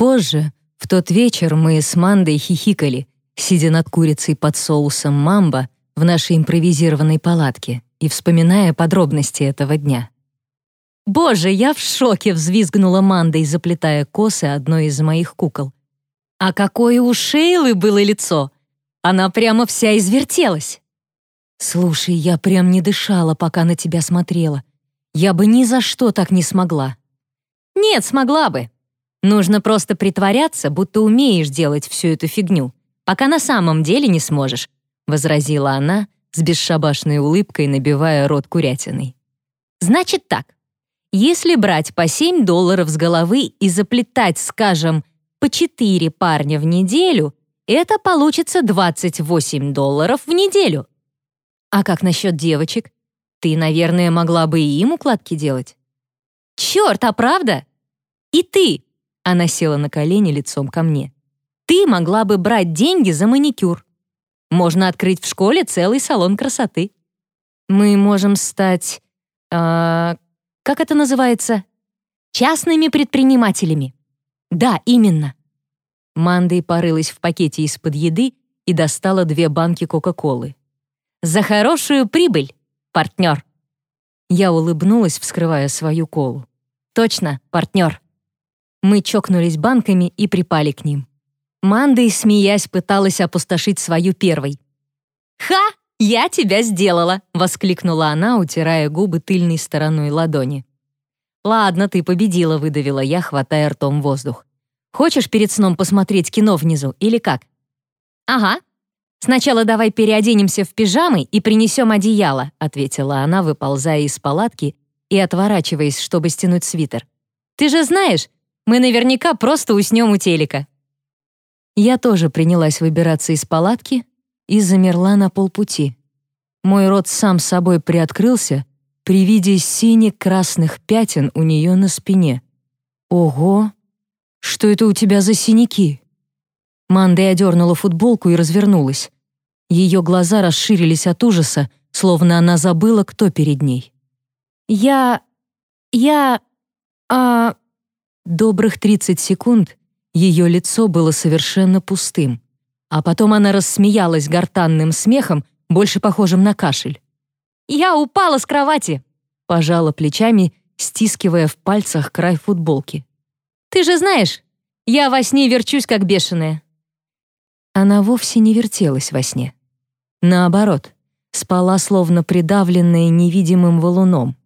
Позже, в тот вечер, мы с Мандой хихикали, сидя над курицей под соусом мамба в нашей импровизированной палатке и вспоминая подробности этого дня. «Боже, я в шоке!» — взвизгнула Манда, заплетая косы одной из моих кукол. «А какое у Шейлы было лицо! Она прямо вся извертелась!» «Слушай, я прям не дышала, пока на тебя смотрела. Я бы ни за что так не смогла». «Нет, смогла бы. Нужно просто притворяться, будто умеешь делать всю эту фигню, пока на самом деле не сможешь», — возразила она с бесшабашной улыбкой, набивая рот курятиной. «Значит так. Если брать по 7 долларов с головы и заплетать, скажем, по 4 парня в неделю, это получится 28 долларов в неделю. А как насчет девочек? Ты, наверное, могла бы и им укладки делать. Черт, а правда? И ты, она села на колени лицом ко мне. Ты могла бы брать деньги за маникюр. Можно открыть в школе целый салон красоты. Мы можем стать... Э, как это называется? Частными предпринимателями. Да, именно. Мандой порылась в пакете из-под еды и достала две банки Кока-Колы. «За хорошую прибыль, партнер!» Я улыбнулась, вскрывая свою колу. «Точно, партнер!» Мы чокнулись банками и припали к ним. Мандой, смеясь, пыталась опустошить свою первой. «Ха! «Я тебя сделала!» — воскликнула она, утирая губы тыльной стороной ладони. «Ладно, ты победила», — выдавила я, хватая ртом воздух. «Хочешь перед сном посмотреть кино внизу или как?» «Ага. Сначала давай переоденемся в пижамы и принесем одеяло», — ответила она, выползая из палатки и отворачиваясь, чтобы стянуть свитер. «Ты же знаешь, мы наверняка просто уснем у телека». Я тоже принялась выбираться из палатки, и замерла на полпути. Мой рот сам собой приоткрылся при виде сине-красных пятен у нее на спине. «Ого! Что это у тебя за синяки?» Манда одернула футболку и развернулась. Ее глаза расширились от ужаса, словно она забыла, кто перед ней. «Я... я... а...» Добрых 30 секунд ее лицо было совершенно пустым а потом она рассмеялась гортанным смехом, больше похожим на кашель. «Я упала с кровати!» — пожала плечами, стискивая в пальцах край футболки. «Ты же знаешь, я во сне верчусь, как бешеная». Она вовсе не вертелась во сне. Наоборот, спала словно придавленная невидимым валуном.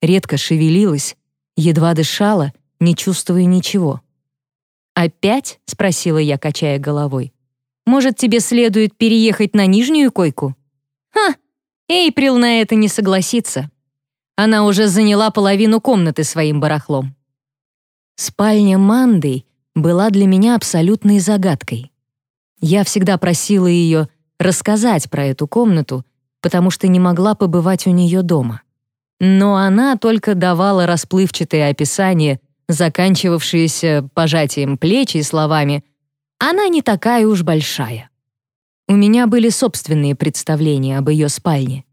Редко шевелилась, едва дышала, не чувствуя ничего. «Опять?» — спросила я, качая головой. Может, тебе следует переехать на нижнюю койку? Ха, Эйприл на это не согласится. Она уже заняла половину комнаты своим барахлом. Спальня Манды была для меня абсолютной загадкой. Я всегда просила ее рассказать про эту комнату, потому что не могла побывать у нее дома. Но она только давала расплывчатые описания, заканчивавшиеся пожатием плеч и словами она не такая уж большая. У меня были собственные представления об ее спальне.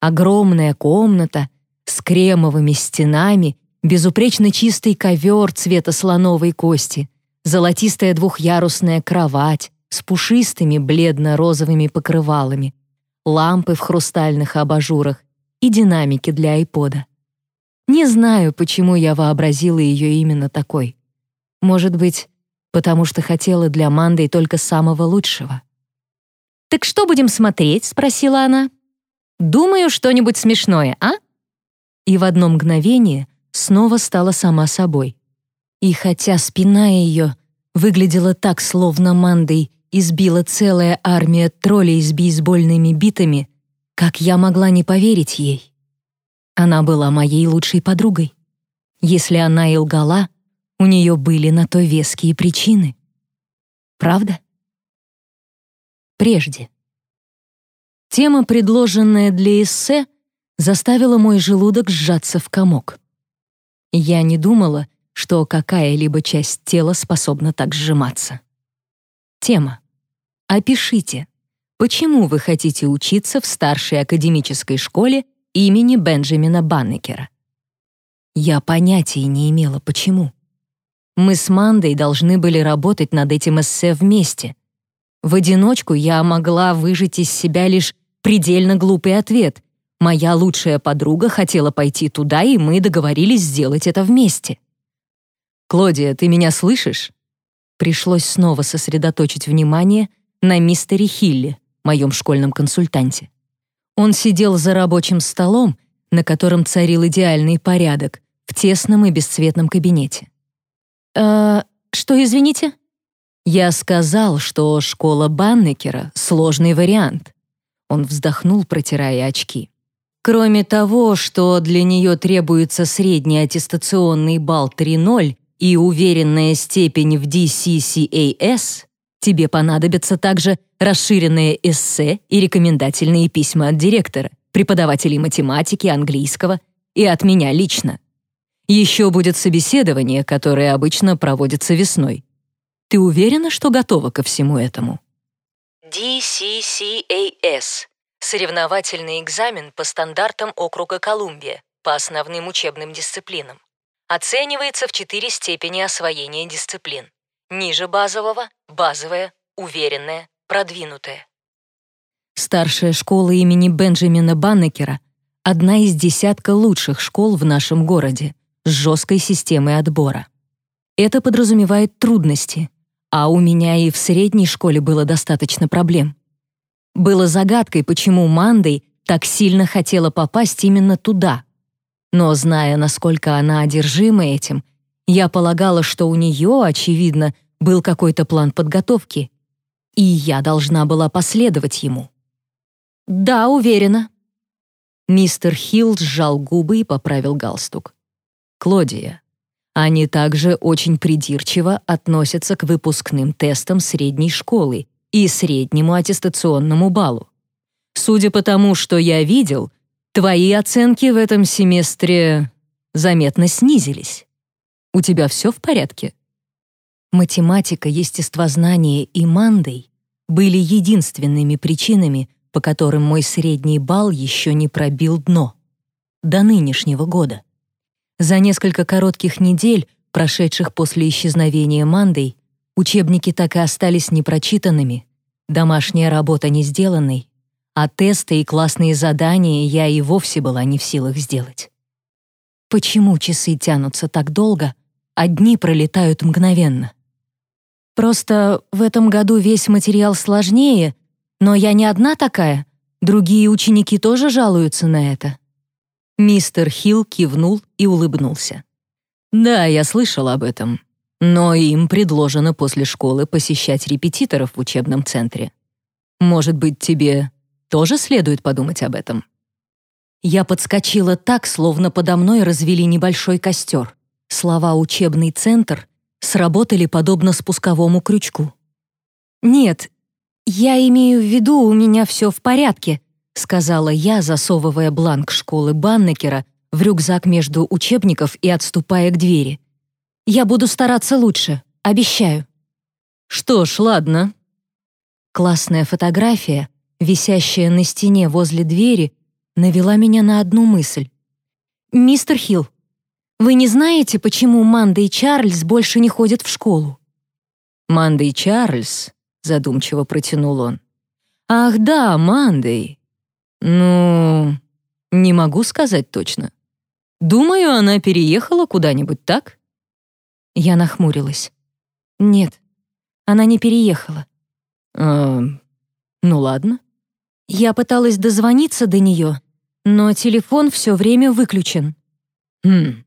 Огромная комната с кремовыми стенами, безупречно чистый ковер цвета слоновой кости, золотистая двухъярусная кровать с пушистыми бледно-розовыми покрывалами, лампы в хрустальных абажурах и динамики для айпода. Не знаю, почему я вообразила ее именно такой. Может быть, потому что хотела для Манды только самого лучшего. «Так что будем смотреть?» — спросила она. «Думаю, что-нибудь смешное, а?» И в одно мгновение снова стала сама собой. И хотя спина ее выглядела так, словно Мандой избила целая армия троллей с бейсбольными битами, как я могла не поверить ей? Она была моей лучшей подругой. Если она и лгала, у нее были на то веские причины. Правда? Прежде. Тема, предложенная для эссе, заставила мой желудок сжаться в комок. Я не думала, что какая-либо часть тела способна так сжиматься. Тема. Опишите, почему вы хотите учиться в старшей академической школе имени Бенджамина Баннекера. Я понятия не имела, почему. Мы с Мандой должны были работать над этим эссе вместе. В одиночку я могла выжить из себя лишь предельно глупый ответ. Моя лучшая подруга хотела пойти туда, и мы договорились сделать это вместе. «Клодия, ты меня слышишь?» Пришлось снова сосредоточить внимание на мистере Хилли, моем школьном консультанте. Он сидел за рабочим столом, на котором царил идеальный порядок, в тесном и бесцветном кабинете. «Э, что, извините?» «Я сказал, что школа Баннекера — сложный вариант». Он вздохнул, протирая очки. Кроме того, что для нее требуется средний аттестационный балл 3.0 и уверенная степень в DCCAS, тебе понадобятся также расширенные эссе и рекомендательные письма от директора, преподавателей математики, английского и от меня лично. Еще будет собеседование, которое обычно проводится весной. Ты уверена, что готова ко всему этому? DCCAS — соревновательный экзамен по стандартам округа Колумбия по основным учебным дисциплинам. Оценивается в четыре степени освоения дисциплин. Ниже базового — базовая, уверенная, продвинутая. Старшая школа имени Бенджамина Баннекера — одна из десятка лучших школ в нашем городе с жесткой системой отбора. Это подразумевает трудности, а у меня и в средней школе было достаточно проблем. Было загадкой, почему Мандой так сильно хотела попасть именно туда. Но зная, насколько она одержима этим, я полагала, что у нее, очевидно, был какой-то план подготовки, и я должна была последовать ему. «Да, уверена». Мистер Хилл сжал губы и поправил галстук. «Клодия, они также очень придирчиво относятся к выпускным тестам средней школы и среднему аттестационному баллу. Судя по тому, что я видел, твои оценки в этом семестре заметно снизились. У тебя все в порядке? Математика, естествознание и мандой были единственными причинами, по которым мой средний балл еще не пробил дно. До нынешнего года. За несколько коротких недель, прошедших после исчезновения Мандой, учебники так и остались непрочитанными, домашняя работа не сделанной, а тесты и классные задания я и вовсе была не в силах сделать. Почему часы тянутся так долго, а дни пролетают мгновенно? Просто в этом году весь материал сложнее, но я не одна такая, другие ученики тоже жалуются на это. Мистер Хилл кивнул и улыбнулся. «Да, я слышал об этом. Но им предложено после школы посещать репетиторов в учебном центре. Может быть, тебе тоже следует подумать об этом?» Я подскочила так, словно подо мной развели небольшой костер. Слова «учебный центр» сработали подобно спусковому крючку. «Нет, я имею в виду, у меня все в порядке», — сказала я, засовывая бланк школы Баннекера в рюкзак между учебников и отступая к двери. «Я буду стараться лучше, обещаю». «Что ж, ладно». Классная фотография, висящая на стене возле двери, навела меня на одну мысль. «Мистер Хилл, вы не знаете, почему Манда и Чарльз больше не ходят в школу?» «Манда и Чарльз», — задумчиво протянул он. «Ах да, Мандей. «Ну, не могу сказать точно. Думаю, она переехала куда-нибудь, так?» Я нахмурилась. «Нет, она не переехала». «Э, ну ладно». Я пыталась дозвониться до нее, но телефон все время выключен. «Хм,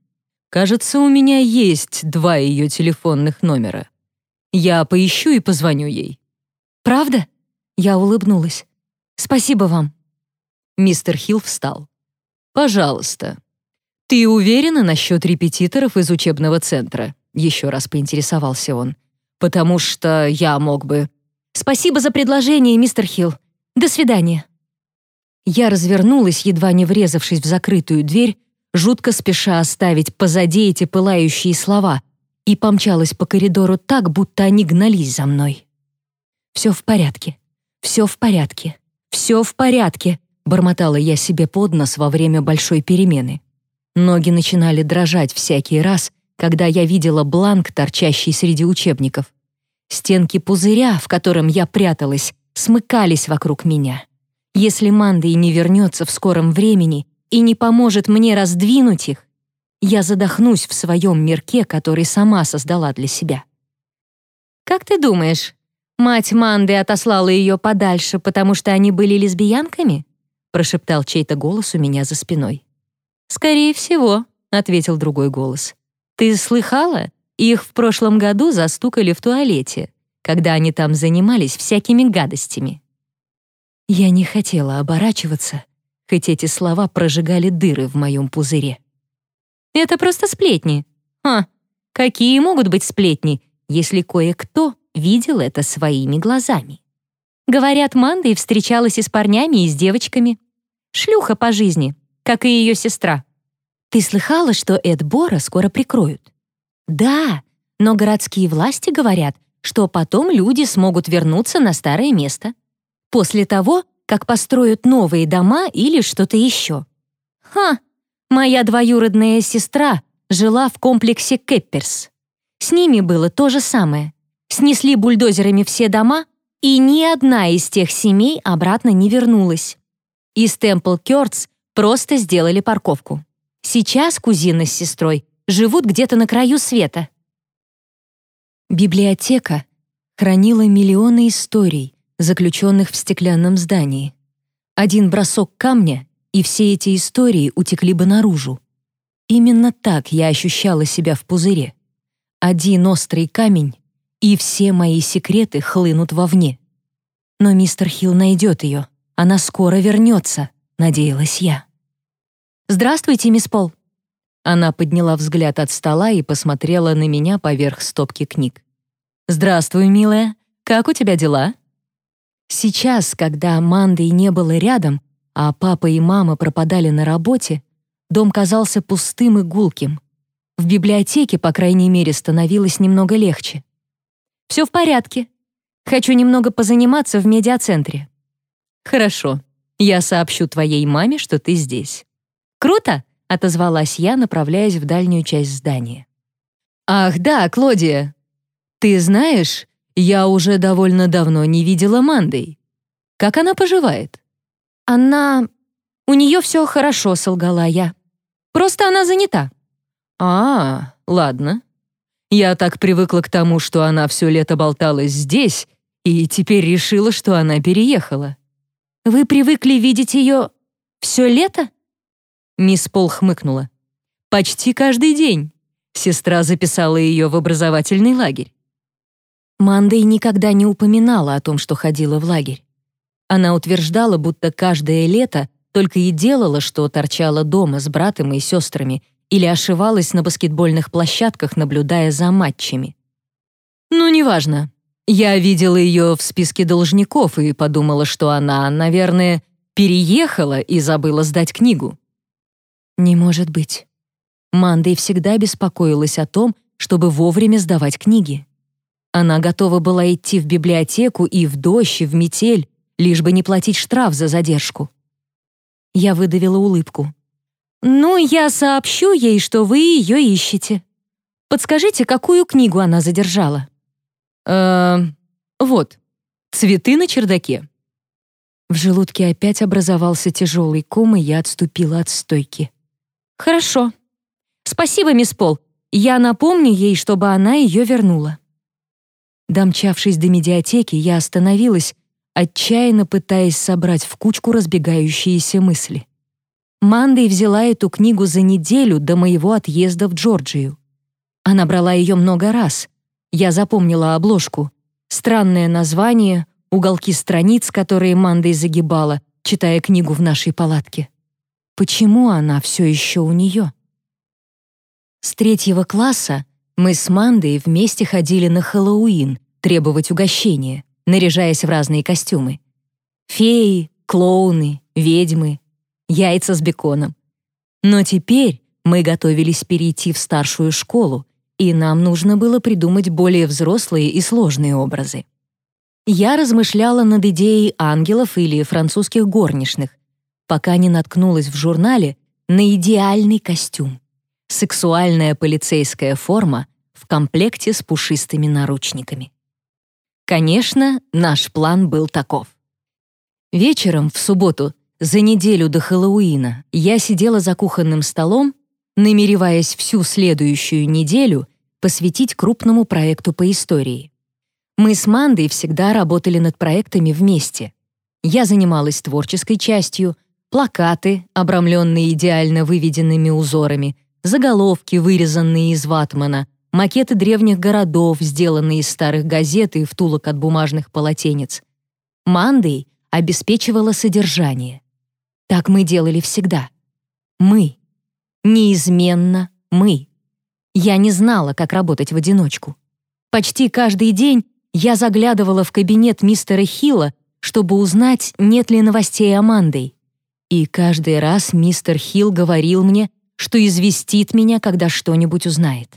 кажется, у меня есть два ее телефонных номера. Я поищу и позвоню ей». «Правда?» Я улыбнулась. «Спасибо вам». Мистер Хилл встал. «Пожалуйста. Ты уверена насчет репетиторов из учебного центра?» Еще раз поинтересовался он. «Потому что я мог бы...» «Спасибо за предложение, мистер Хилл. До свидания». Я развернулась, едва не врезавшись в закрытую дверь, жутко спеша оставить позади эти пылающие слова, и помчалась по коридору так, будто они гнались за мной. «Все в порядке. Все в порядке. Все в порядке», Бормотала я себе под нос во время большой перемены. Ноги начинали дрожать всякий раз, когда я видела бланк, торчащий среди учебников. Стенки пузыря, в котором я пряталась, смыкались вокруг меня. Если Мандой не вернется в скором времени и не поможет мне раздвинуть их, я задохнусь в своем мирке, который сама создала для себя. «Как ты думаешь, мать Манды отослала ее подальше, потому что они были лесбиянками?» прошептал чей-то голос у меня за спиной. «Скорее всего», — ответил другой голос. «Ты слыхала? Их в прошлом году застукали в туалете, когда они там занимались всякими гадостями». Я не хотела оборачиваться, хоть эти слова прожигали дыры в моем пузыре. «Это просто сплетни». «А, какие могут быть сплетни, если кое-кто видел это своими глазами?» Говорят, Манда и встречалась и с парнями, и с девочками. Шлюха по жизни, как и ее сестра. Ты слыхала, что Эд Бора скоро прикроют? Да, но городские власти говорят, что потом люди смогут вернуться на старое место. После того, как построят новые дома или что-то еще. Ха! Моя двоюродная сестра жила в комплексе Кепперс. С ними было то же самое. Снесли бульдозерами все дома, и ни одна из тех семей обратно не вернулась. Из Темпл Кёртс просто сделали парковку. Сейчас кузина с сестрой живут где-то на краю света. Библиотека хранила миллионы историй, заключенных в стеклянном здании. Один бросок камня, и все эти истории утекли бы наружу. Именно так я ощущала себя в пузыре. Один острый камень, и все мои секреты хлынут вовне. Но мистер Хилл найдет ее. Она скоро вернется, надеялась я. «Здравствуйте, мисс Пол». Она подняла взгляд от стола и посмотрела на меня поверх стопки книг. «Здравствуй, милая. Как у тебя дела?» Сейчас, когда Манды не было рядом, а папа и мама пропадали на работе, дом казался пустым и гулким. В библиотеке, по крайней мере, становилось немного легче. «Все в порядке. Хочу немного позаниматься в медиацентре». «Хорошо. Я сообщу твоей маме, что ты здесь». «Круто!» — отозвалась я, направляясь в дальнюю часть здания. «Ах, да, Клодия! Ты знаешь, я уже довольно давно не видела Мандой. Как она поживает?» «Она... У нее все хорошо», — солгала я. «Просто она занята». «А, ладно. Я так привыкла к тому, что она все лето болталась здесь, и теперь решила, что она переехала». «Вы привыкли видеть ее все лето?» Мисс Пол хмыкнула. «Почти каждый день». Сестра записала ее в образовательный лагерь. Мандей никогда не упоминала о том, что ходила в лагерь. Она утверждала, будто каждое лето только и делала, что торчала дома с братом и сестрами или ошивалась на баскетбольных площадках, наблюдая за матчами. «Ну, неважно. Я видела ее в списке должников и подумала, что она, наверное, переехала и забыла сдать книгу. Не может быть. Мандой всегда беспокоилась о том, чтобы вовремя сдавать книги. Она готова была идти в библиотеку и в дождь, и в метель, лишь бы не платить штраф за задержку. Я выдавила улыбку. «Ну, я сообщу ей, что вы ее ищете. Подскажите, какую книгу она задержала?» «Э, вот, «Цветы на чердаке». В желудке опять образовался тяжелый ком, и я отступила от стойки. «Хорошо. Спасибо, мисс Пол. Я напомню ей, чтобы она ее вернула». Домчавшись до медиатеки, я остановилась, отчаянно пытаясь собрать в кучку разбегающиеся мысли. Мандой взяла эту книгу за неделю до моего отъезда в Джорджию. Она брала ее много раз. Я запомнила обложку. Странное название, уголки страниц, которые Мандой загибала, читая книгу в нашей палатке. Почему она все еще у нее? С третьего класса мы с Мандой вместе ходили на Хэллоуин требовать угощения, наряжаясь в разные костюмы. Феи, клоуны, ведьмы, яйца с беконом. Но теперь мы готовились перейти в старшую школу, и нам нужно было придумать более взрослые и сложные образы. Я размышляла над идеей ангелов или французских горничных, пока не наткнулась в журнале на идеальный костюм. Сексуальная полицейская форма в комплекте с пушистыми наручниками. Конечно, наш план был таков. Вечером в субботу, за неделю до Хэллоуина, я сидела за кухонным столом, намереваясь всю следующую неделю посвятить крупному проекту по истории. Мы с Мандой всегда работали над проектами вместе. Я занималась творческой частью, плакаты, обрамленные идеально выведенными узорами, заголовки, вырезанные из ватмана, макеты древних городов, сделанные из старых газет и втулок от бумажных полотенец. Мандой обеспечивала содержание. Так мы делали всегда. Мы. Неизменно мы. Я не знала, как работать в одиночку. Почти каждый день я заглядывала в кабинет мистера Хилла, чтобы узнать, нет ли новостей о Мандой. И каждый раз мистер Хилл говорил мне, что известит меня, когда что-нибудь узнает.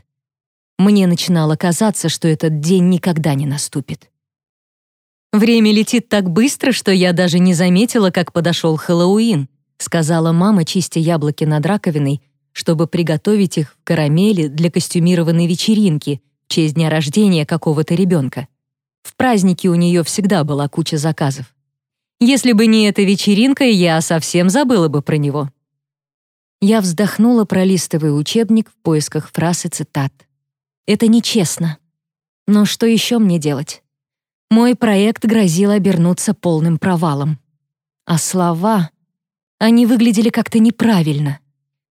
Мне начинало казаться, что этот день никогда не наступит. «Время летит так быстро, что я даже не заметила, как подошел Хэллоуин», сказала мама, чистя яблоки над раковиной, чтобы приготовить их в карамели для костюмированной вечеринки в честь дня рождения какого-то ребенка. В празднике у нее всегда была куча заказов. Если бы не эта вечеринка, я совсем забыла бы про него. Я вздохнула, пролистывая учебник в поисках фраз и цитат. Это нечестно. Но что еще мне делать? Мой проект грозил обернуться полным провалом. А слова... Они выглядели как-то неправильно.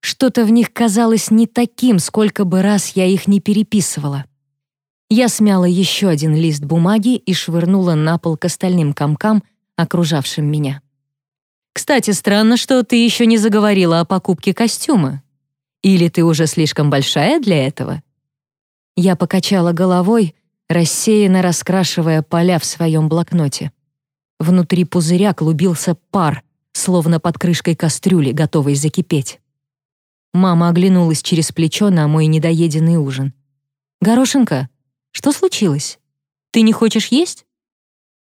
Что-то в них казалось не таким, сколько бы раз я их не переписывала. Я смяла еще один лист бумаги и швырнула на пол к остальным комкам, окружавшим меня. Кстати, странно, что ты еще не заговорила о покупке костюма. Или ты уже слишком большая для этого? Я покачала головой, рассеянно раскрашивая поля в своем блокноте. Внутри пузыря клубился пар, словно под крышкой кастрюли, готовой закипеть. Мама оглянулась через плечо на мой недоеденный ужин. «Горошенко, что случилось? Ты не хочешь есть?»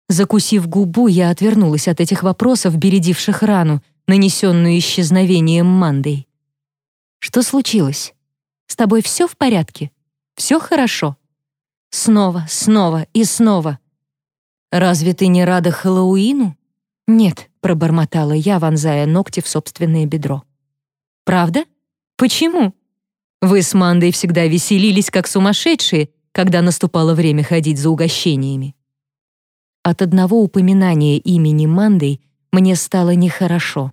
Закусив губу, я отвернулась от этих вопросов, бередивших рану, нанесенную исчезновением Мандой. «Что случилось? С тобой все в порядке? Все хорошо?» Снова, снова и снова. «Разве ты не рада Хэллоуину?» «Нет», — пробормотала я, вонзая ногти в собственное бедро. «Правда? Почему?» «Вы с Мандой всегда веселились, как сумасшедшие, когда наступало время ходить за угощениями. От одного упоминания имени Мандой мне стало нехорошо.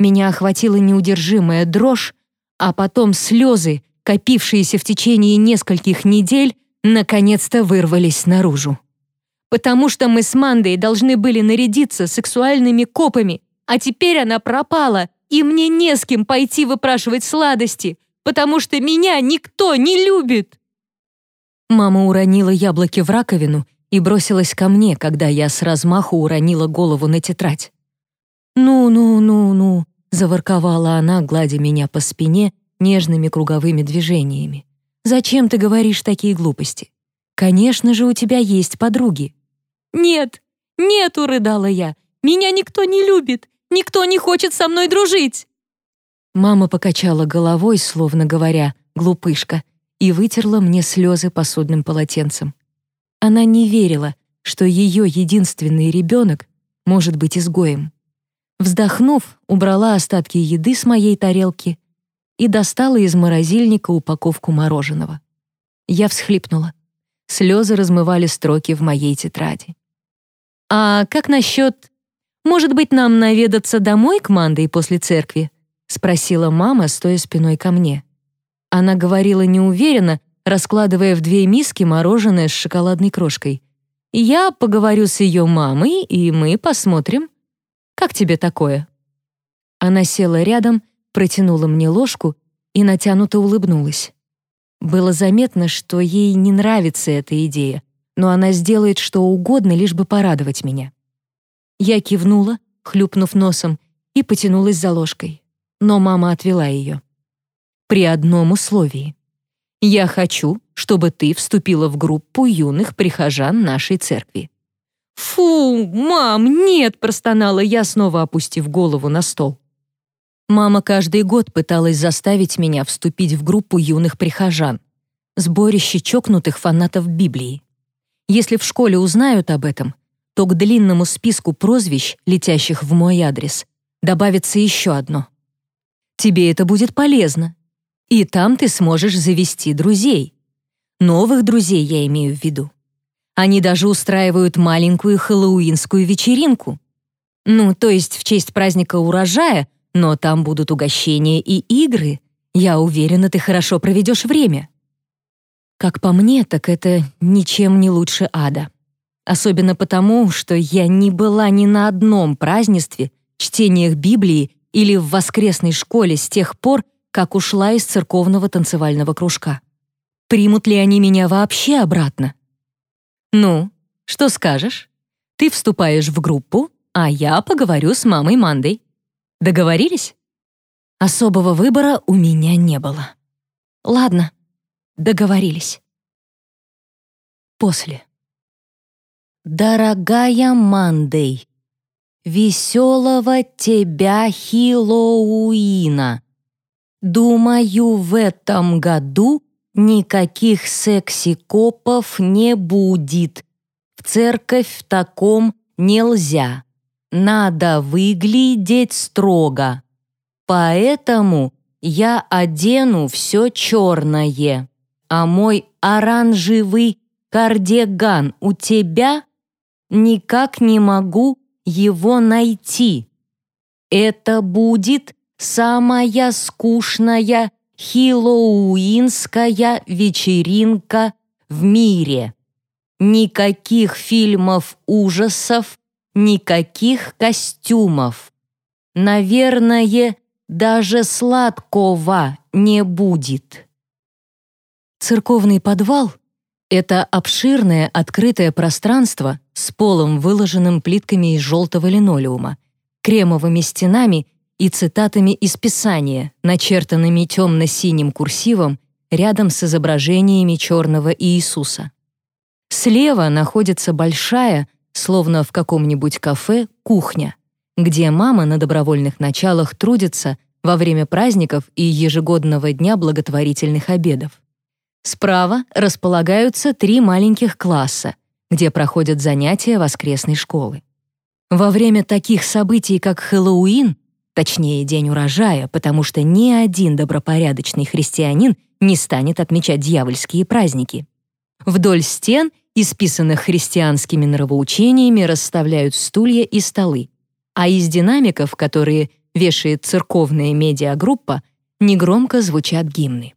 Меня охватила неудержимая дрожь, а потом слезы, копившиеся в течение нескольких недель, наконец-то вырвались наружу. Потому что мы с Мандой должны были нарядиться сексуальными копами, а теперь она пропала, и мне не с кем пойти выпрашивать сладости, потому что меня никто не любит. Мама уронила яблоки в раковину и бросилась ко мне, когда я с размаху уронила голову на тетрадь. «Ну-ну-ну-ну», — заворковала она, гладя меня по спине нежными круговыми движениями. «Зачем ты говоришь такие глупости? Конечно же, у тебя есть подруги». «Нет, нет», — урыдала я, — «меня никто не любит, никто не хочет со мной дружить». Мама покачала головой, словно говоря, «глупышка», и вытерла мне слезы посудным полотенцем. Она не верила, что ее единственный ребенок может быть изгоем. Вздохнув, убрала остатки еды с моей тарелки и достала из морозильника упаковку мороженого. Я всхлипнула. Слезы размывали строки в моей тетради. «А как насчет... Может быть, нам наведаться домой к Мандой после церкви?» — спросила мама, стоя спиной ко мне. Она говорила неуверенно, раскладывая в две миски мороженое с шоколадной крошкой. «Я поговорю с ее мамой, и мы посмотрим. Как тебе такое?» Она села рядом, протянула мне ложку и натянуто улыбнулась. Было заметно, что ей не нравится эта идея, но она сделает что угодно, лишь бы порадовать меня. Я кивнула, хлюпнув носом, и потянулась за ложкой. Но мама отвела ее. При одном условии. Я хочу, чтобы ты вступила в группу юных прихожан нашей церкви». «Фу, мам, нет!» — простонала я, снова опустив голову на стол. Мама каждый год пыталась заставить меня вступить в группу юных прихожан, сборище чокнутых фанатов Библии. Если в школе узнают об этом, то к длинному списку прозвищ, летящих в мой адрес, добавится еще одно. Тебе это будет полезно. И там ты сможешь завести друзей. Новых друзей я имею в виду. Они даже устраивают маленькую хэллоуинскую вечеринку. Ну, то есть в честь праздника урожая, но там будут угощения и игры. Я уверена, ты хорошо проведешь время. Как по мне, так это ничем не лучше ада. Особенно потому, что я не была ни на одном празднестве, чтениях Библии или в воскресной школе с тех пор, как ушла из церковного танцевального кружка. Примут ли они меня вообще обратно? Ну, что скажешь? Ты вступаешь в группу, а я поговорю с мамой Мандой. Договорились? Особого выбора у меня не было. Ладно, договорились. После. Дорогая Мандей, веселого тебя Хилоуина. Думаю, в этом году никаких секси-копов не будет. В церковь в таком нельзя. Надо выглядеть строго. Поэтому я одену все черное, а мой оранжевый кардиган у тебя никак не могу его найти. Это будет самая скучная хилоуинская вечеринка в мире. Никаких фильмов ужасов, никаких костюмов. Наверное, даже сладкого не будет. Церковный подвал — это обширное открытое пространство с полом, выложенным плитками из желтого линолеума, кремовыми стенами и цитатами из Писания, начертанными темно-синим курсивом рядом с изображениями черного Иисуса. Слева находится большая, словно в каком-нибудь кафе, кухня, где мама на добровольных началах трудится во время праздников и ежегодного дня благотворительных обедов. Справа располагаются три маленьких класса, где проходят занятия воскресной школы. Во время таких событий, как Хэллоуин, точнее День урожая, потому что ни один добропорядочный христианин не станет отмечать дьявольские праздники. Вдоль стен, исписанных христианскими нравоучениями, расставляют стулья и столы, а из динамиков, которые вешает церковная медиагруппа, негромко звучат гимны.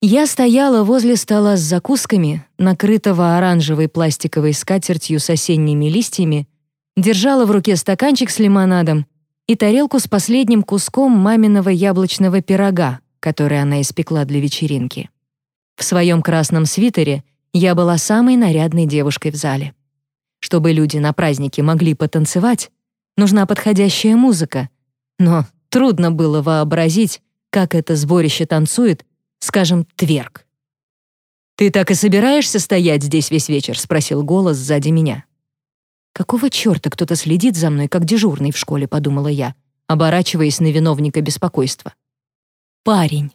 Я стояла возле стола с закусками, накрытого оранжевой пластиковой скатертью с осенними листьями, держала в руке стаканчик с лимонадом и тарелку с последним куском маминого яблочного пирога, который она испекла для вечеринки. В своем красном свитере я была самой нарядной девушкой в зале. Чтобы люди на празднике могли потанцевать, нужна подходящая музыка, но трудно было вообразить, как это сборище танцует скажем, тверк. «Ты так и собираешься стоять здесь весь вечер?» — спросил голос сзади меня. «Какого черта кто-то следит за мной, как дежурный в школе?» — подумала я, оборачиваясь на виновника беспокойства. Парень.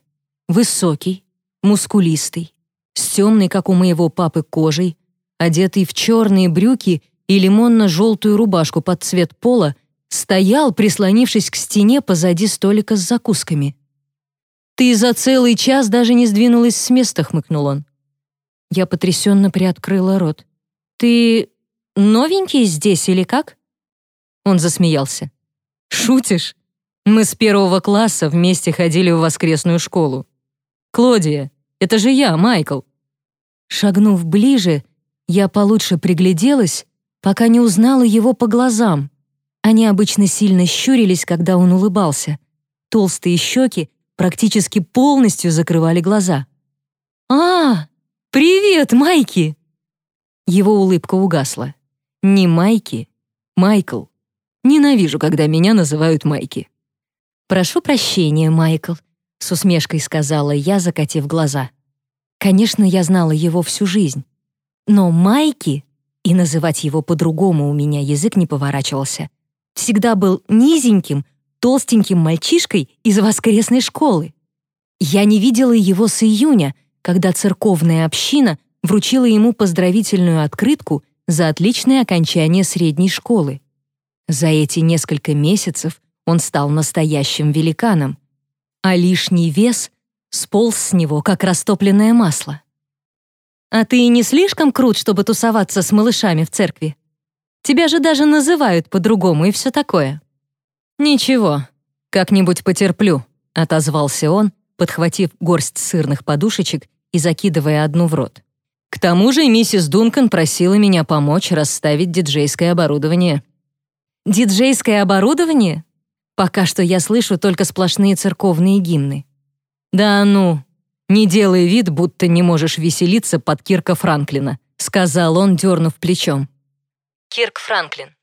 Высокий, мускулистый, с темной, как у моего папы, кожей, одетый в черные брюки и лимонно-желтую рубашку под цвет пола, стоял, прислонившись к стене позади столика с закусками. «Ты за целый час даже не сдвинулась с места», — хмыкнул он. Я потрясенно приоткрыла рот. «Ты новенький здесь или как?» Он засмеялся. «Шутишь? Мы с первого класса вместе ходили в воскресную школу. Клодия, это же я, Майкл». Шагнув ближе, я получше пригляделась, пока не узнала его по глазам. Они обычно сильно щурились, когда он улыбался. Толстые щеки практически полностью закрывали глаза. «А, привет, Майки!» Его улыбка угасла. «Не Майки, Майкл. Ненавижу, когда меня называют Майки». «Прошу прощения, Майкл», — с усмешкой сказала я, закатив глаза. Конечно, я знала его всю жизнь. Но Майки, и называть его по-другому у меня язык не поворачивался, всегда был низеньким, толстеньким мальчишкой из воскресной школы. Я не видела его с июня, когда церковная община вручила ему поздравительную открытку за отличное окончание средней школы. За эти несколько месяцев он стал настоящим великаном, а лишний вес сполз с него, как растопленное масло. «А ты не слишком крут, чтобы тусоваться с малышами в церкви? Тебя же даже называют по-другому и все такое». «Ничего, как-нибудь потерплю», — отозвался он, подхватив горсть сырных подушечек и закидывая одну в рот. «К тому же миссис Дункан просила меня помочь расставить диджейское оборудование». «Диджейское оборудование? Пока что я слышу только сплошные церковные гимны». «Да ну, не делай вид, будто не можешь веселиться под Кирка Франклина», сказал он, дернув плечом. Кирк Франклин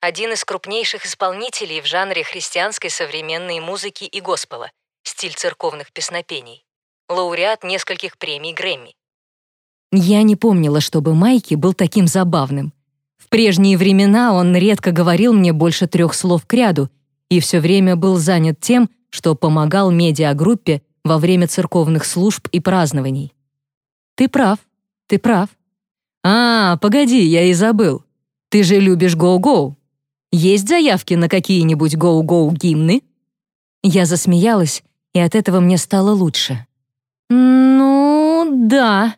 один из крупнейших исполнителей в жанре христианской современной музыки и госпела, стиль церковных песнопений, лауреат нескольких премий Грэмми. Я не помнила, чтобы Майки был таким забавным. В прежние времена он редко говорил мне больше трех слов к ряду и все время был занят тем, что помогал медиагруппе во время церковных служб и празднований. Ты прав, ты прав. А, погоди, я и забыл. Ты же любишь гоу-гоу. Есть заявки на какие-нибудь гоу-гоу гимны? Я засмеялась, и от этого мне стало лучше. Ну, да.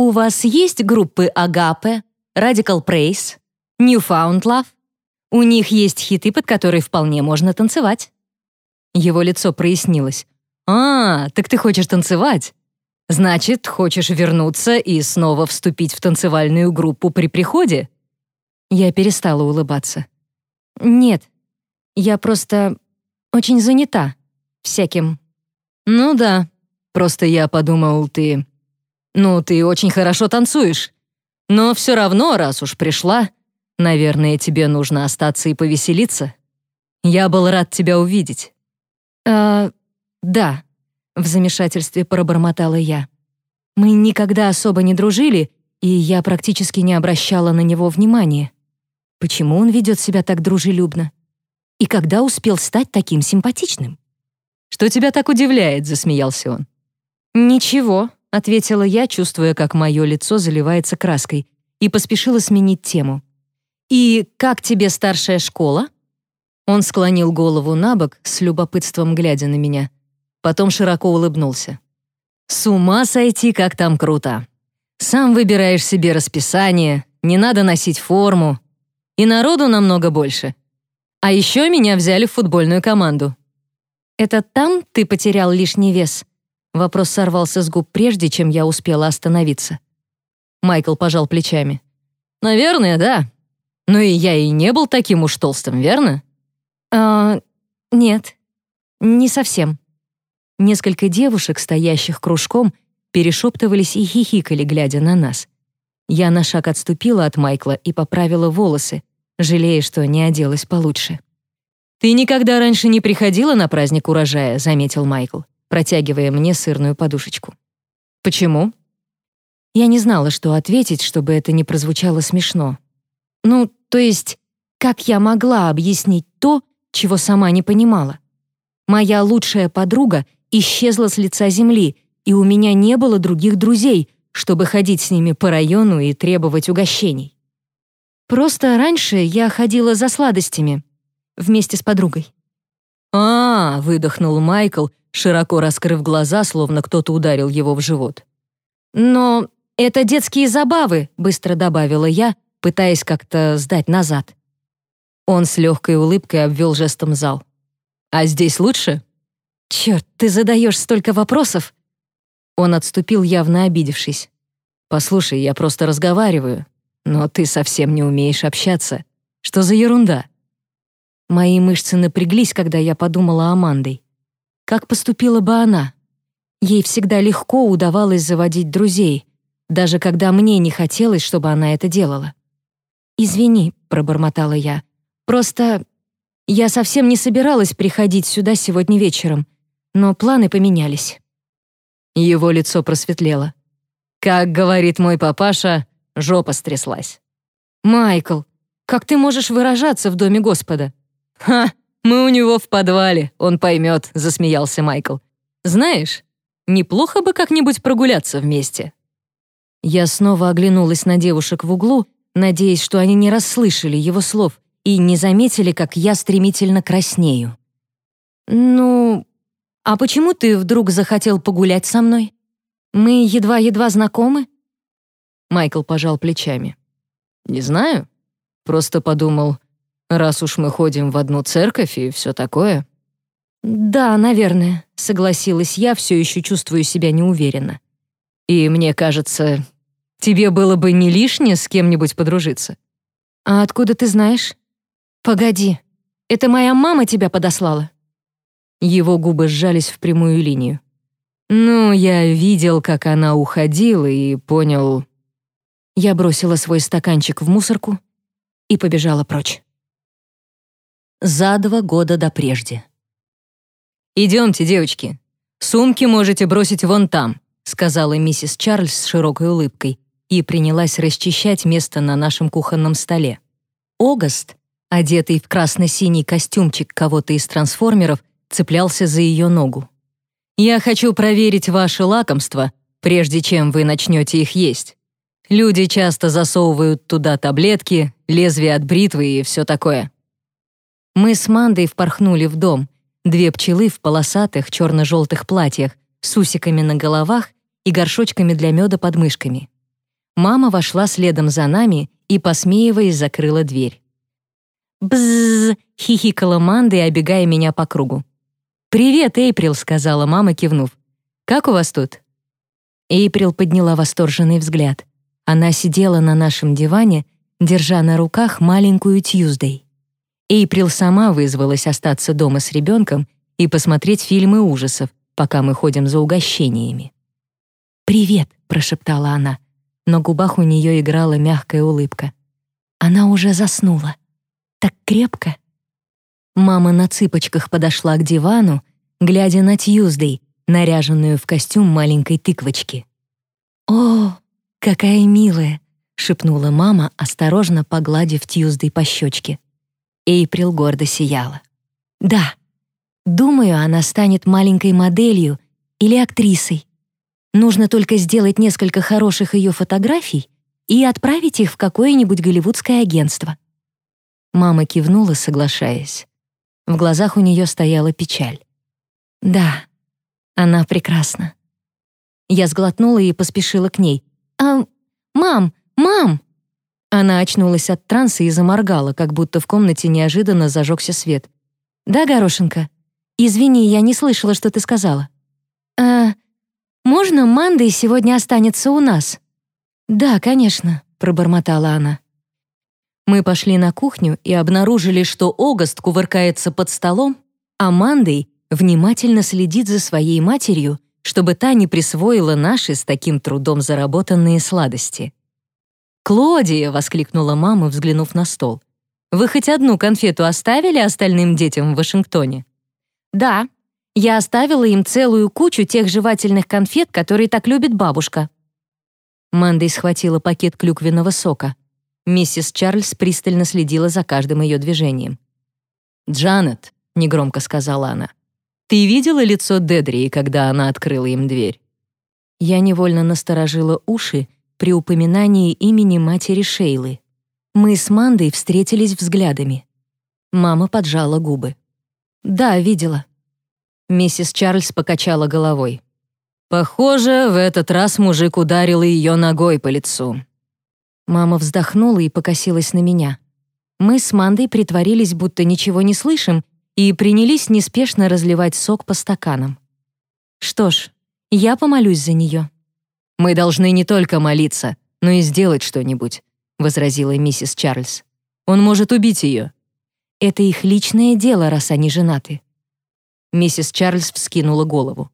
У вас есть группы Агапе, Radical Praise, Newfound Love? У них есть хиты, под которые вполне можно танцевать. Его лицо прояснилось. «А, так ты хочешь танцевать? Значит, хочешь вернуться и снова вступить в танцевальную группу при приходе?» Я перестала улыбаться. «Нет, я просто очень занята всяким». «Ну да, просто я подумал, ты... Ну, ты очень хорошо танцуешь. Но все равно, раз уж пришла, наверное, тебе нужно остаться и повеселиться. Я был рад тебя увидеть». «А, «Да», — в замешательстве пробормотала я. «Мы никогда особо не дружили, и я практически не обращала на него внимания. Почему он ведет себя так дружелюбно? И когда успел стать таким симпатичным?» «Что тебя так удивляет?» — засмеялся он. «Ничего», — ответила я, чувствуя, как мое лицо заливается краской, и поспешила сменить тему. «И как тебе старшая школа?» Он склонил голову на бок, с любопытством глядя на меня. Потом широко улыбнулся. «С ума сойти, как там круто! Сам выбираешь себе расписание, не надо носить форму. И народу намного больше. А еще меня взяли в футбольную команду». «Это там ты потерял лишний вес?» Вопрос сорвался с губ прежде, чем я успела остановиться. Майкл пожал плечами. «Наверное, да. Но и я и не был таким уж толстым, верно?» «А, нет, не совсем». Несколько девушек, стоящих кружком, перешептывались и хихикали, глядя на нас. Я на шаг отступила от Майкла и поправила волосы, жалея, что не оделась получше. «Ты никогда раньше не приходила на праздник урожая», — заметил Майкл, протягивая мне сырную подушечку. «Почему?» Я не знала, что ответить, чтобы это не прозвучало смешно. Ну, то есть, как я могла объяснить то, чего сама не понимала? Моя лучшая подруга исчезла с лица земли, и у меня не было других друзей, чтобы ходить с ними по району и требовать угощений. Просто раньше я ходила за сладостями вместе с подругой. А, выдохнул Майкл, широко раскрыв глаза, словно кто-то ударил его в живот. Но это детские забавы, быстро добавила я, пытаясь как-то сдать назад. Он с легкой улыбкой обвел жестом зал. А здесь лучше? «Черт, ты задаешь столько вопросов!» Он отступил, явно обидевшись. «Послушай, я просто разговариваю, но ты совсем не умеешь общаться. Что за ерунда?» Мои мышцы напряглись, когда я подумала о Амандой. Как поступила бы она? Ей всегда легко удавалось заводить друзей, даже когда мне не хотелось, чтобы она это делала. «Извини», — пробормотала я. «Просто я совсем не собиралась приходить сюда сегодня вечером но планы поменялись. Его лицо просветлело. Как говорит мой папаша, жопа стряслась. «Майкл, как ты можешь выражаться в доме Господа?» «Ха, мы у него в подвале, он поймет», — засмеялся Майкл. «Знаешь, неплохо бы как-нибудь прогуляться вместе». Я снова оглянулась на девушек в углу, надеясь, что они не расслышали его слов и не заметили, как я стремительно краснею. «Ну, а почему ты вдруг захотел погулять со мной? Мы едва-едва знакомы?» Майкл пожал плечами. «Не знаю. Просто подумал, раз уж мы ходим в одну церковь и все такое». «Да, наверное», — согласилась я, все еще чувствую себя неуверенно. «И мне кажется, тебе было бы не лишнее с кем-нибудь подружиться». «А откуда ты знаешь?» «Погоди, это моя мама тебя подослала?» Его губы сжались в прямую линию. «Ну, я видел, как она уходила, и понял...» Я бросила свой стаканчик в мусорку и побежала прочь. За два года до прежде. «Идемте, девочки. Сумки можете бросить вон там», сказала миссис Чарльз с широкой улыбкой и принялась расчищать место на нашем кухонном столе. Огаст, одетый в красно-синий костюмчик кого-то из трансформеров, цеплялся за ее ногу. «Я хочу проверить ваши лакомства, прежде чем вы начнете их есть. Люди часто засовывают туда таблетки, лезвие от бритвы и все такое». Мы с Мандой впорхнули в дом. Две пчелы в полосатых черно-желтых платьях, с усиками на головах и горшочками для меда под мышками. Мама вошла следом за нами и, посмеиваясь, закрыла дверь. «Бззз!» — хихикала Манда, обегая меня по кругу. «Привет, Эйприл», — сказала мама, кивнув. «Как у вас тут?» Эйприл подняла восторженный взгляд. Она сидела на нашем диване, держа на руках маленькую Тьюздей. Эйприл сама вызвалась остаться дома с ребенком и посмотреть фильмы ужасов, пока мы ходим за угощениями. «Привет», — прошептала она. На губах у нее играла мягкая улыбка. Она уже заснула. Так крепко. Мама на цыпочках подошла к дивану, глядя на Тьюздей, наряженную в костюм маленькой тыквочки. «О, какая милая!» — шепнула мама, осторожно погладив Тьюздей по щечке. Эйприл гордо сияла. «Да, думаю, она станет маленькой моделью или актрисой. Нужно только сделать несколько хороших ее фотографий и отправить их в какое-нибудь голливудское агентство». Мама кивнула, соглашаясь. В глазах у нее стояла печаль. «Да, она прекрасна». Я сглотнула и поспешила к ней. «А, мам, мам!» Она очнулась от транса и заморгала, как будто в комнате неожиданно зажегся свет. «Да, Горошенко? Извини, я не слышала, что ты сказала». «А, можно Манда сегодня останется у нас?» «Да, конечно», — пробормотала она. Мы пошли на кухню и обнаружили, что Огаст кувыркается под столом, а Мандей внимательно следит за своей матерью, чтобы та не присвоила наши с таким трудом заработанные сладости. «Клодия!» — воскликнула мама, взглянув на стол. «Вы хоть одну конфету оставили остальным детям в Вашингтоне?» «Да, я оставила им целую кучу тех жевательных конфет, которые так любит бабушка». Мандей схватила пакет клюквенного сока. Миссис Чарльз пристально следила за каждым ее движением. «Джанет», — негромко сказала она, — «ты видела лицо Дедрии, когда она открыла им дверь?» Я невольно насторожила уши при упоминании имени матери Шейлы. Мы с Мандой встретились взглядами. Мама поджала губы. «Да, видела». Миссис Чарльз покачала головой. «Похоже, в этот раз мужик ударил ее ногой по лицу. Мама вздохнула и покосилась на меня. Мы с Мандой притворились, будто ничего не слышим, и принялись неспешно разливать сок по стаканам. Что ж, я помолюсь за нее. «Мы должны не только молиться, но и сделать что-нибудь», — возразила миссис Чарльз. «Он может убить ее». «Это их личное дело, раз они женаты». Миссис Чарльз вскинула голову.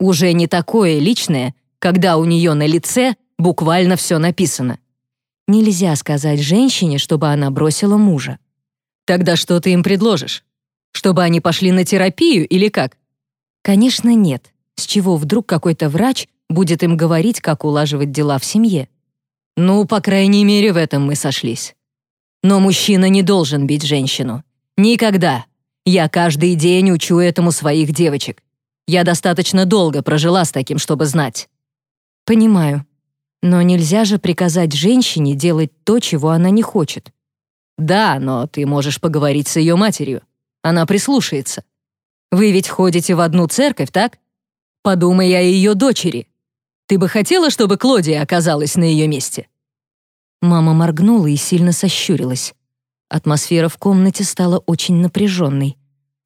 «Уже не такое личное, когда у нее на лице буквально все написано. Нельзя сказать женщине, чтобы она бросила мужа. Тогда что ты им предложишь? Чтобы они пошли на терапию или как? Конечно, нет. С чего вдруг какой-то врач будет им говорить, как улаживать дела в семье? Ну, по крайней мере, в этом мы сошлись. Но мужчина не должен бить женщину. Никогда. Я каждый день учу этому своих девочек. Я достаточно долго прожила с таким, чтобы знать». «Понимаю. Но нельзя же приказать женщине делать то, чего она не хочет». «Да, но ты можешь поговорить с ее матерью. Она прислушается. Вы ведь ходите в одну церковь, так? Подумай о ее дочери. Ты бы хотела, чтобы Клодия оказалась на ее месте?» Мама моргнула и сильно сощурилась. Атмосфера в комнате стала очень напряженной.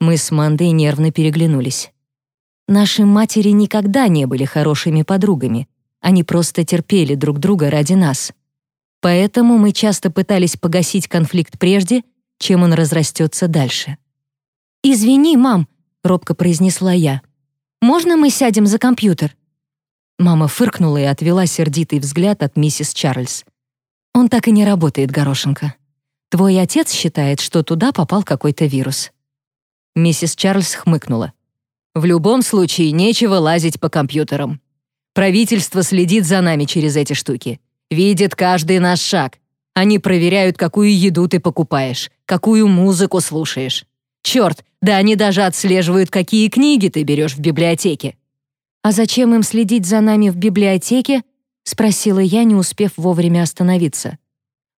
Мы с Мандой нервно переглянулись. Наши матери никогда не были хорошими подругами. Они просто терпели друг друга ради нас. Поэтому мы часто пытались погасить конфликт прежде, чем он разрастется дальше. «Извини, мам», — робко произнесла я. «Можно мы сядем за компьютер?» Мама фыркнула и отвела сердитый взгляд от миссис Чарльз. «Он так и не работает, Горошенко. Твой отец считает, что туда попал какой-то вирус». Миссис Чарльз хмыкнула. «В любом случае, нечего лазить по компьютерам. Правительство следит за нами через эти штуки. Видит каждый наш шаг. Они проверяют, какую еду ты покупаешь, какую музыку слушаешь. Черт, да они даже отслеживают, какие книги ты берешь в библиотеке». «А зачем им следить за нами в библиотеке?» — спросила я, не успев вовремя остановиться.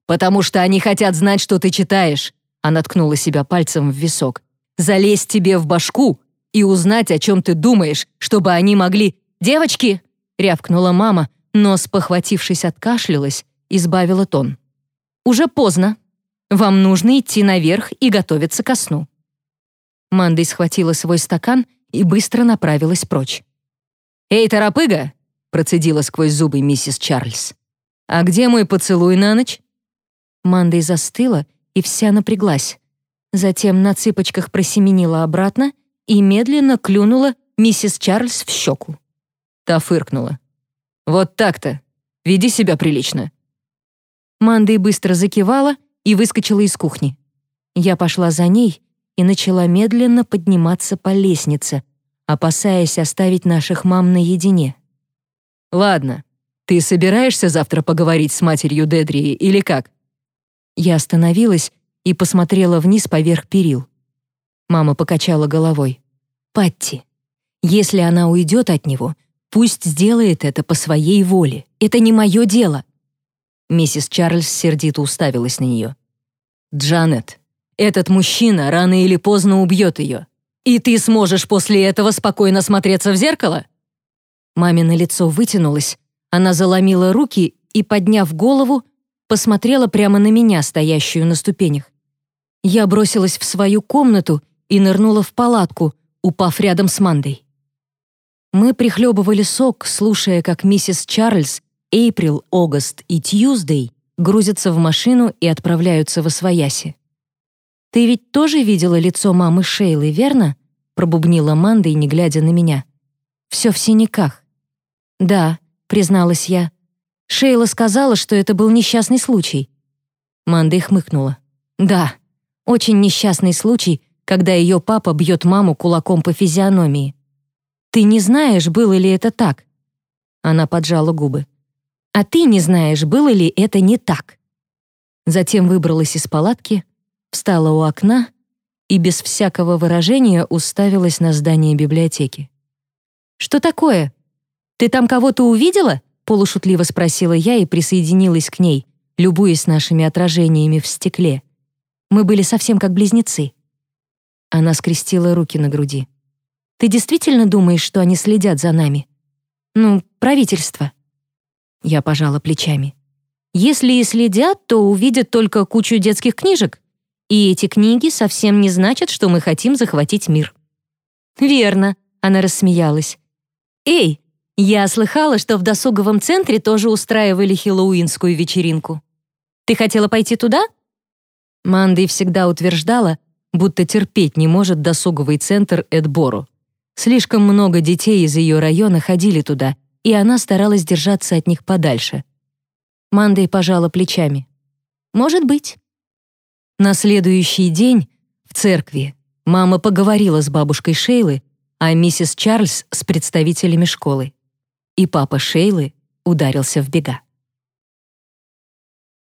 «Потому что они хотят знать, что ты читаешь», — она ткнула себя пальцем в висок. «Залезть тебе в башку и узнать, о чем ты думаешь, чтобы они могли...» «Девочки!» — рявкнула мама, но, спохватившись, откашлялась, избавила тон. «Уже поздно. Вам нужно идти наверх и готовиться ко сну». Мандой схватила свой стакан и быстро направилась прочь. «Эй, торопыга!» — процедила сквозь зубы миссис Чарльз. «А где мой поцелуй на ночь?» Мандой застыла и вся напряглась. Затем на цыпочках просеменила обратно и медленно клюнула миссис Чарльз в щеку. Та фыркнула. «Вот так-то. Веди себя прилично». Мандой быстро закивала и выскочила из кухни. Я пошла за ней и начала медленно подниматься по лестнице, опасаясь оставить наших мам наедине. «Ладно, ты собираешься завтра поговорить с матерью Дедрии или как?» Я остановилась и посмотрела вниз поверх перил. Мама покачала головой. «Патти, если она уйдет от него, пусть сделает это по своей воле. Это не мое дело». Миссис Чарльз сердито уставилась на нее. «Джанет, этот мужчина рано или поздно убьет ее. И ты сможешь после этого спокойно смотреться в зеркало?» Мамино лицо вытянулось, она заломила руки и, подняв голову, посмотрела прямо на меня, стоящую на ступенях. Я бросилась в свою комнату и нырнула в палатку, упав рядом с Мандой. Мы прихлебывали сок, слушая, как миссис Чарльз, Эйприл, Огост и Тьюздей грузятся в машину и отправляются в Освояси. «Ты ведь тоже видела лицо мамы Шейлы, верно?» пробубнила Манда, не глядя на меня. «Все в синяках». «Да», — призналась я. Шейла сказала, что это был несчастный случай. Манда хмыкнула. Да, очень несчастный случай, когда ее папа бьет маму кулаком по физиономии. Ты не знаешь, было ли это так? Она поджала губы. А ты не знаешь, было ли это не так? Затем выбралась из палатки, встала у окна и без всякого выражения уставилась на здание библиотеки. «Что такое? Ты там кого-то увидела?» полушутливо спросила я и присоединилась к ней, любуясь нашими отражениями в стекле. Мы были совсем как близнецы. Она скрестила руки на груди. «Ты действительно думаешь, что они следят за нами? Ну, правительство». Я пожала плечами. «Если и следят, то увидят только кучу детских книжек. И эти книги совсем не значат, что мы хотим захватить мир». «Верно», — она рассмеялась. «Эй, я слыхала, что в досуговом центре тоже устраивали хэллоуинскую вечеринку. Ты хотела пойти туда? Манди всегда утверждала, будто терпеть не может досуговый центр Эдбору. Слишком много детей из ее района ходили туда, и она старалась держаться от них подальше. Мандой пожала плечами. «Может быть». На следующий день в церкви мама поговорила с бабушкой Шейлы, а миссис Чарльз с представителями школы и папа Шейлы ударился в бега.